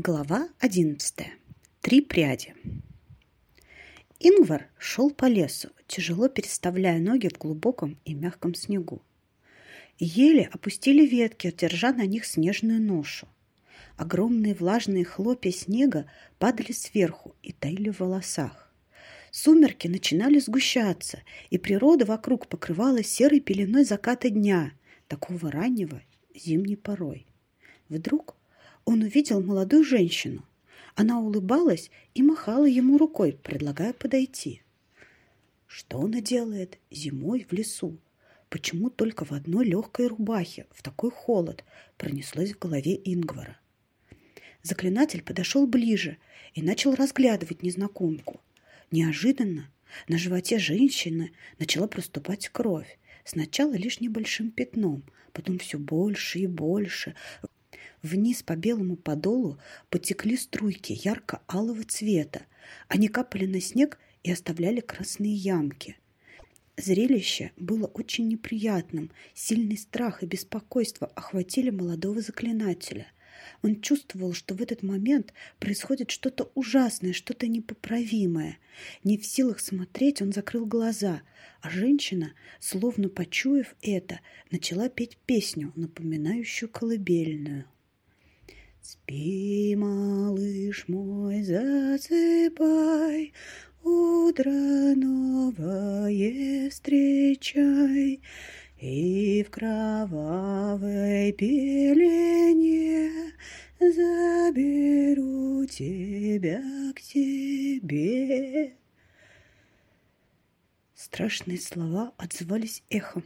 Глава одиннадцатая. Три пряди. Ингвар шел по лесу, тяжело переставляя ноги в глубоком и мягком снегу. Еле опустили ветки, держа на них снежную ношу. Огромные влажные хлопья снега падали сверху и таили в волосах. Сумерки начинали сгущаться, и природа вокруг покрывалась серой пеленой заката дня, такого раннего зимней порой. Вдруг он увидел молодую женщину. Она улыбалась и махала ему рукой, предлагая подойти. Что она делает зимой в лесу? Почему только в одной легкой рубахе, в такой холод, пронеслось в голове Ингвара? Заклинатель подошел ближе и начал разглядывать незнакомку. Неожиданно на животе женщины начала проступать кровь. Сначала лишь небольшим пятном, потом все больше и больше. Вниз по белому подолу потекли струйки ярко-алого цвета. Они капали на снег и оставляли красные ямки. Зрелище было очень неприятным. Сильный страх и беспокойство охватили молодого заклинателя. Он чувствовал, что в этот момент происходит что-то ужасное, что-то непоправимое. Не в силах смотреть, он закрыл глаза, а женщина, словно почуяв это, начала петь песню, напоминающую колыбельную. Спи, малыш мой, засыпай, Утро новое встречай, И в кровавой пелене Заберу тебя к себе. Страшные слова отзывались эхом.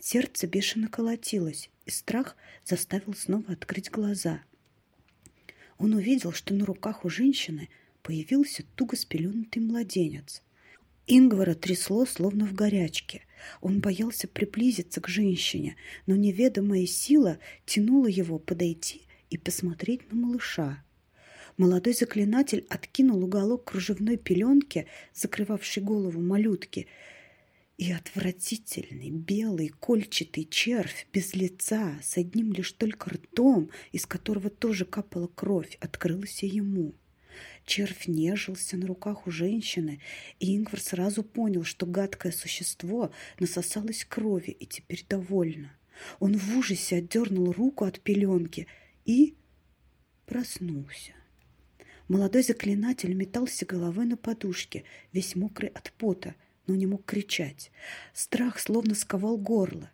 Сердце бешено колотилось, и страх заставил снова открыть глаза – он увидел, что на руках у женщины появился туго спеленутый младенец. Ингвара трясло, словно в горячке. Он боялся приблизиться к женщине, но неведомая сила тянула его подойти и посмотреть на малыша. Молодой заклинатель откинул уголок кружевной пеленки, закрывавшей голову малютки, и отвратительный белый кольчатый червь без лица, с одним лишь только ртом, из которого тоже капала кровь, открылся ему. Червь нежился на руках у женщины, и Ингвар сразу понял, что гадкое существо насосалось крови и теперь довольно. Он в ужасе отдернул руку от пеленки и проснулся. Молодой заклинатель метался головой на подушке, весь мокрый от пота – но не мог кричать. Страх словно сковал горло.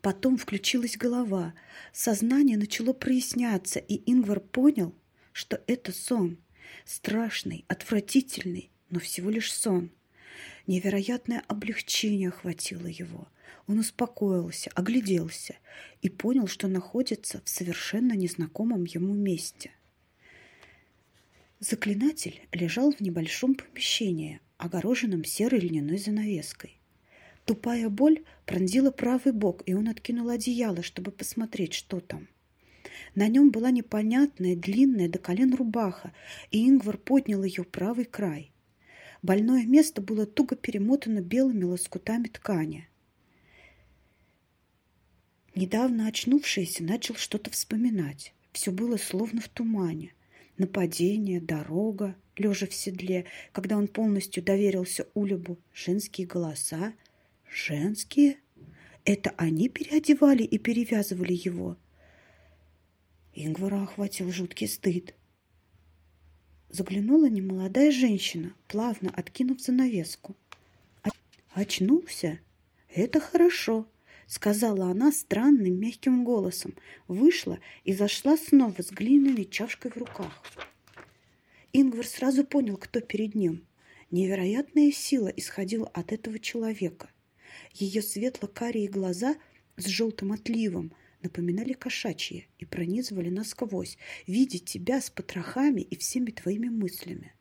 Потом включилась голова. Сознание начало проясняться, и Ингвар понял, что это сон. Страшный, отвратительный, но всего лишь сон. Невероятное облегчение охватило его. Он успокоился, огляделся и понял, что находится в совершенно незнакомом ему месте. Заклинатель лежал в небольшом помещении, огороженном серой льняной занавеской. Тупая боль пронзила правый бок, и он откинул одеяло, чтобы посмотреть, что там. На нем была непонятная, длинная до колен рубаха, и Ингвар поднял ее правый край. Больное место было туго перемотано белыми лоскутами ткани. Недавно очнувшийся начал что-то вспоминать. Все было словно в тумане. Нападение, дорога, лежа в седле, когда он полностью доверился Улюбу. Женские голоса. Женские? Это они переодевали и перевязывали его? Ингвара охватил жуткий стыд. Заглянула немолодая женщина, плавно откинув занавеску. «Очнулся? Это хорошо», — сказала она странным мягким голосом. Вышла и зашла снова с глиняной чашкой в руках. Ингвар сразу понял, кто перед ним. Невероятная сила исходила от этого человека. Ее светло-карие глаза с желтым отливом напоминали кошачьи и пронизывали насквозь, видеть тебя с потрохами и всеми твоими мыслями.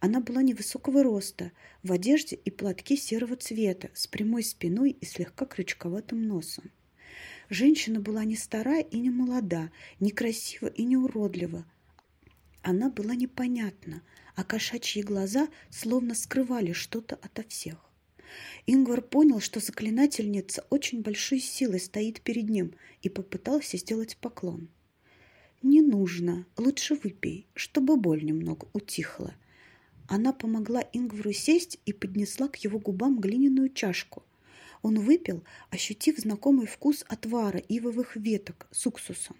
Она была невысокого роста, в одежде и платке серого цвета, с прямой спиной и слегка крючковатым носом. Женщина была не старая и не молода, не красива и не уродлива, она была непонятна, а кошачьи глаза словно скрывали что-то ото всех. Ингвар понял, что заклинательница очень большой силой стоит перед ним и попытался сделать поклон. «Не нужно, лучше выпей, чтобы боль немного утихла». Она помогла Ингвару сесть и поднесла к его губам глиняную чашку. Он выпил, ощутив знакомый вкус отвара ивовых веток с уксусом.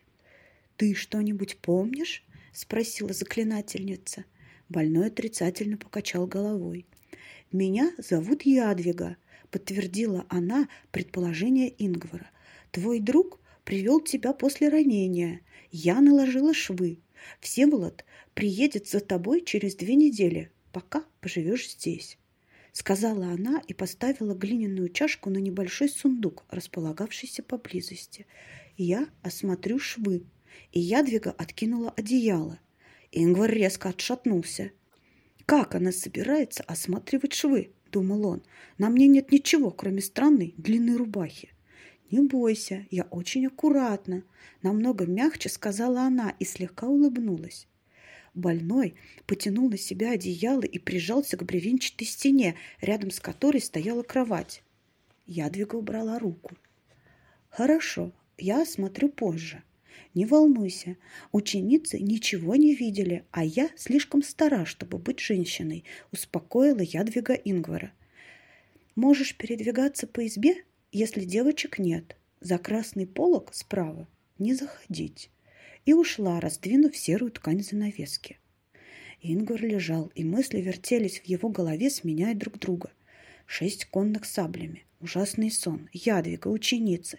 «Ты что-нибудь помнишь?» – спросила заклинательница. Больной отрицательно покачал головой. «Меня зовут Ядвига», – подтвердила она предположение Ингвара. «Твой друг привел тебя после ранения. Я наложила швы. Всеволод приедет за тобой через две недели, пока поживешь здесь» сказала она и поставила глиняную чашку на небольшой сундук, располагавшийся поблизости. Я осмотрю швы, и Ядвига откинула одеяло. Ингвар резко отшатнулся. «Как она собирается осматривать швы?» – думал он. «На мне нет ничего, кроме странной длинной рубахи». «Не бойся, я очень аккуратна», – намного мягче сказала она и слегка улыбнулась. Больной потянул на себя одеяло и прижался к бревенчатой стене, рядом с которой стояла кровать. Ядвига убрала руку. «Хорошо, я осмотрю позже. Не волнуйся, ученицы ничего не видели, а я слишком стара, чтобы быть женщиной», — успокоила Ядвига Ингвара. «Можешь передвигаться по избе, если девочек нет. За красный полог справа не заходить» и ушла, раздвинув серую ткань занавески. Ингвар лежал, и мысли вертелись в его голове, сменяя друг друга. Шесть конных саблями, ужасный сон, ядвига, ученицы.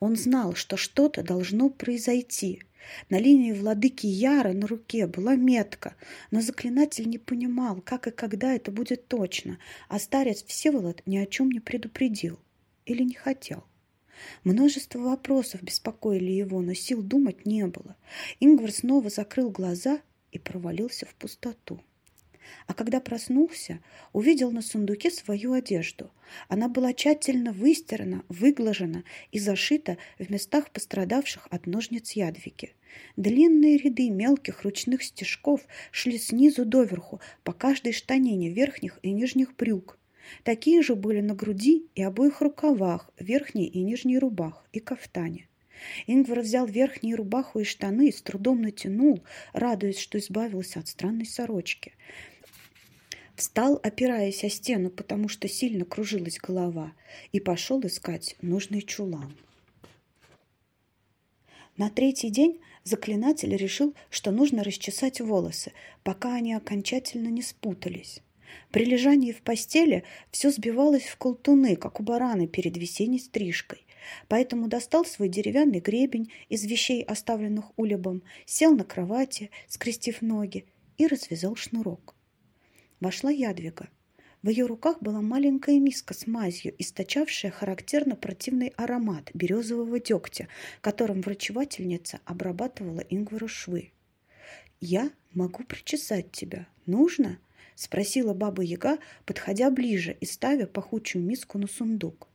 Он знал, что что-то должно произойти. На линии владыки Яра на руке была метка, но заклинатель не понимал, как и когда это будет точно, а старец Всеволод ни о чем не предупредил или не хотел. Множество вопросов беспокоили его, но сил думать не было. Ингвар снова закрыл глаза и провалился в пустоту. А когда проснулся, увидел на сундуке свою одежду. Она была тщательно выстирана, выглажена и зашита в местах пострадавших от ножниц ядвики. Длинные ряды мелких ручных стежков шли снизу доверху по каждой штанине верхних и нижних брюк. Такие же были на груди и обоих рукавах, верхней и нижней рубах и кафтане. Ингвар взял верхнюю рубаху и штаны и с трудом натянул, радуясь, что избавился от странной сорочки. Встал, опираясь о стену, потому что сильно кружилась голова, и пошел искать нужный чулан. На третий день заклинатель решил, что нужно расчесать волосы, пока они окончательно не спутались. При лежании в постели все сбивалось в колтуны, как у барана перед весенней стрижкой. Поэтому достал свой деревянный гребень из вещей, оставленных улебом, сел на кровати, скрестив ноги, и развязал шнурок. Вошла Ядвига. В ее руках была маленькая миска с мазью, источавшая характерно противный аромат березового дегтя, которым врачевательница обрабатывала Ингвару швы. «Я могу причесать тебя. Нужно?» — спросила баба-яга, подходя ближе и ставя пахучую миску на сундук.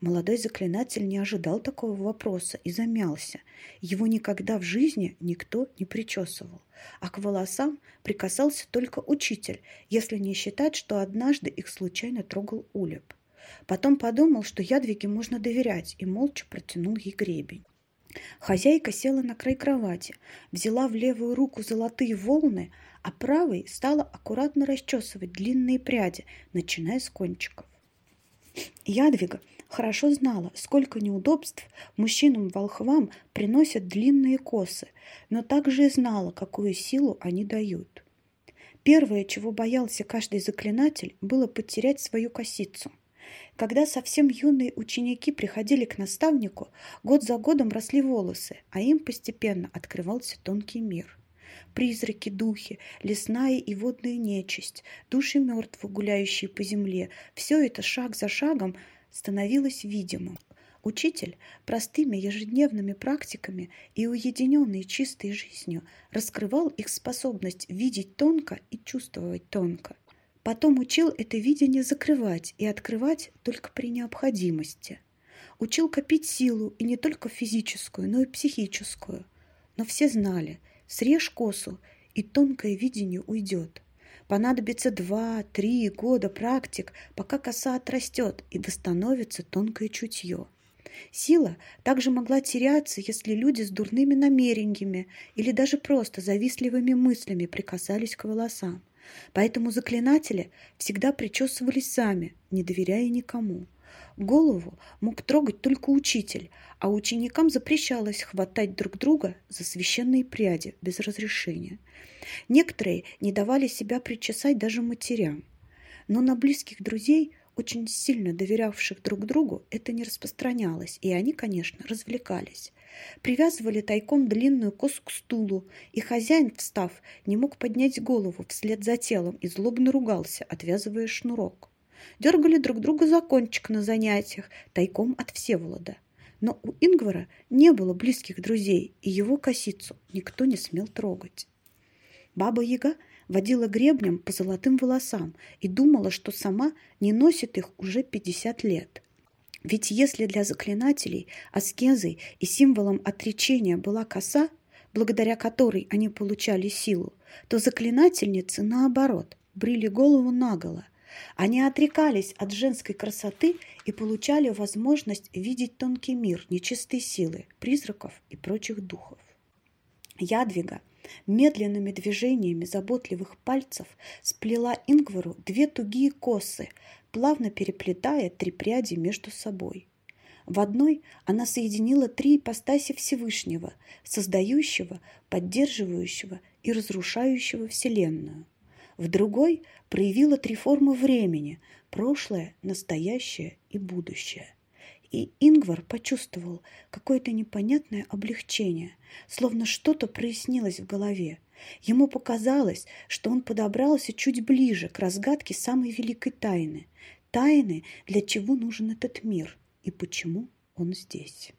Молодой заклинатель не ожидал такого вопроса и замялся. Его никогда в жизни никто не причесывал. А к волосам прикасался только учитель, если не считать, что однажды их случайно трогал улеп. Потом подумал, что ядвиге можно доверять, и молча протянул ей гребень. Хозяйка села на край кровати, взяла в левую руку золотые волны, а правой стала аккуратно расчесывать длинные пряди, начиная с кончиков. Ядвига хорошо знала, сколько неудобств мужчинам-волхвам приносят длинные косы, но также и знала, какую силу они дают. Первое, чего боялся каждый заклинатель, было потерять свою косицу. Когда совсем юные ученики приходили к наставнику, год за годом росли волосы, а им постепенно открывался тонкий мир. Призраки, духи, лесная и водная нечисть, души мертвых, гуляющие по земле – все это шаг за шагом становилось видимым. Учитель простыми ежедневными практиками и уединенной чистой жизнью раскрывал их способность видеть тонко и чувствовать тонко. Потом учил это видение закрывать и открывать только при необходимости. Учил копить силу и не только физическую, но и психическую. Но все знали, срежь косу, и тонкое видение уйдет. Понадобится два-три года практик, пока коса отрастет и восстановится тонкое чутье. Сила также могла теряться, если люди с дурными намерениями или даже просто завистливыми мыслями прикасались к волосам. Поэтому заклинатели всегда причесывались сами, не доверяя никому. Голову мог трогать только учитель, а ученикам запрещалось хватать друг друга за священные пряди без разрешения. Некоторые не давали себя причесать даже матерям. Но на близких друзей очень сильно доверявших друг другу, это не распространялось, и они, конечно, развлекались. Привязывали тайком длинную косу к стулу, и хозяин, встав, не мог поднять голову вслед за телом и злобно ругался, отвязывая шнурок. Дергали друг друга за кончик на занятиях, тайком от Всеволода. Но у Ингвара не было близких друзей, и его косицу никто не смел трогать. Баба-яга водила гребнем по золотым волосам и думала, что сама не носит их уже 50 лет. Ведь если для заклинателей аскезой и символом отречения была коса, благодаря которой они получали силу, то заклинательницы, наоборот, брили голову наголо. Они отрекались от женской красоты и получали возможность видеть тонкий мир нечистой силы, призраков и прочих духов. Ядвига медленными движениями заботливых пальцев сплела Ингвару две тугие косы, плавно переплетая три пряди между собой. В одной она соединила три ипостаси Всевышнего, создающего, поддерживающего и разрушающего Вселенную. В другой проявила три формы времени – прошлое, настоящее и будущее – и Ингвар почувствовал какое-то непонятное облегчение, словно что-то прояснилось в голове. Ему показалось, что он подобрался чуть ближе к разгадке самой великой тайны. Тайны, для чего нужен этот мир и почему он здесь.